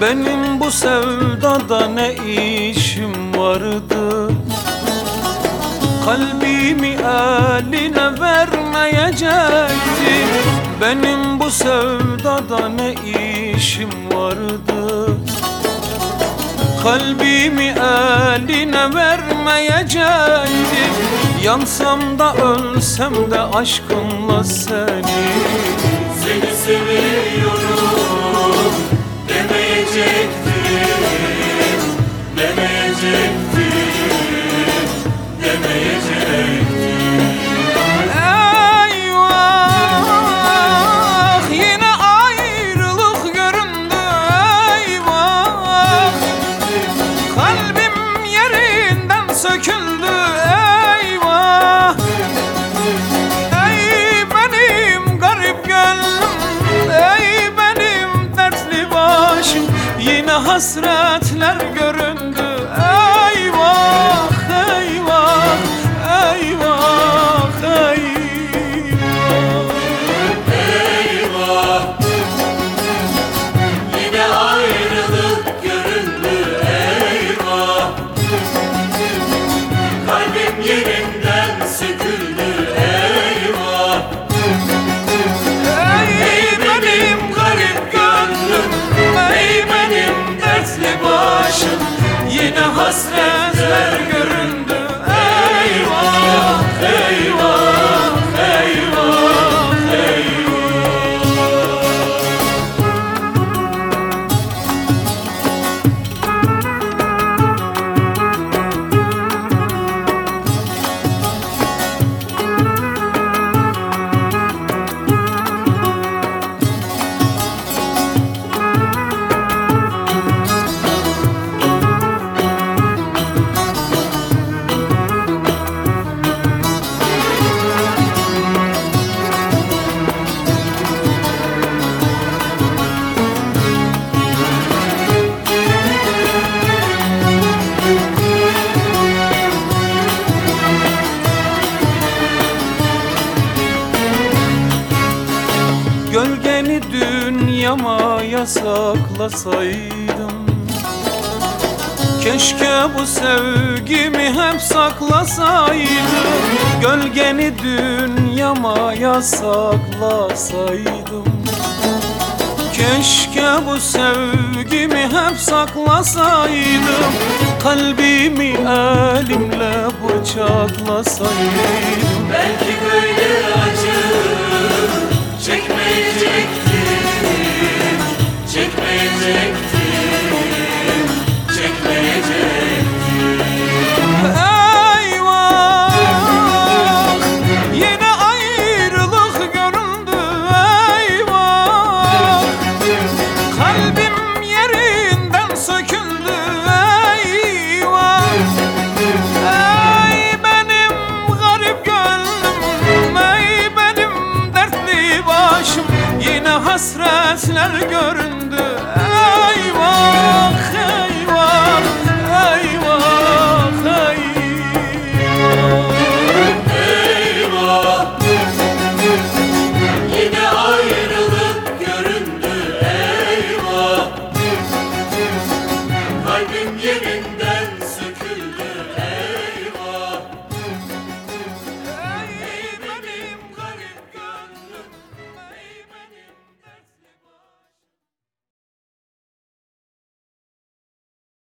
Benim bu sevdada ne işim vardı? Kalbimi eline vermeyecektim Benim bu sevdada ne işim vardı? Kalbimi eline vermeyecektim Yansam da ölsem de aşkınla seni. Seni seviyorum demeyecektim Demeyecektim hasretler göründü hasretler göründü. Eyvah, eyvah, Dünyama yasaklasaydım. Keşke bu sevgimi hep saklasaydım. Gölgeni dünyama yasaklasaydım. Keşke bu sevgimi hep saklasaydım. Kalbimi elimle bıçaklasaydım. Belki böyle acı hasretler göründü.